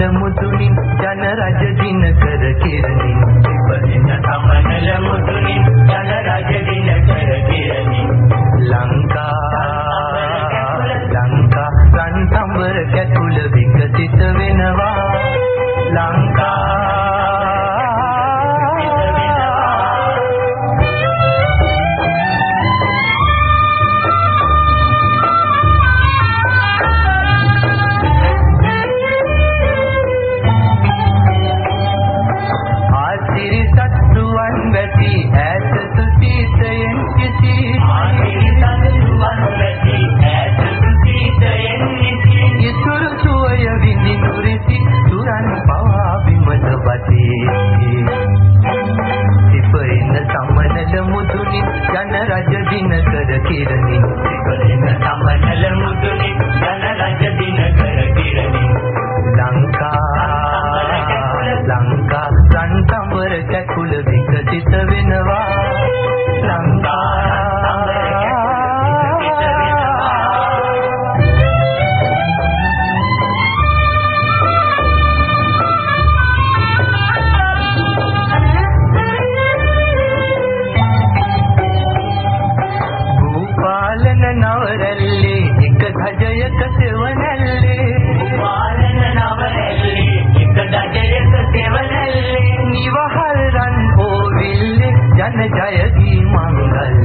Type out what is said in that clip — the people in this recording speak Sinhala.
තමනල මුදුනින් ජන රජ දින කර කිරණින් විපරිණ තමනල මුදුනින් ජන රජ දින කර කිරණින් ලංකා ලංකා රන් සම්බර කැතුල විකසිත වෙනවා. ලංකා මුදුනි ජන රජ දින කර කිරණි සිගලින සමනල මුදුනි ජන රජ දින කර කිරණි. ලංකා ලංකා සංතවර කැකුල ಜಯಕ ಶಿವನಲ್ಲಿ ಮಾರನ ನವನಲ್ಲಿ ಇದ್ದದ ಜಯಕ ಶಿವನಲ್ಲಿ ನಿವಹರನ್ ಹೋವಿಲ್ಲಿ ಜನ ಜಯದಿ ಮಂಗಲ್.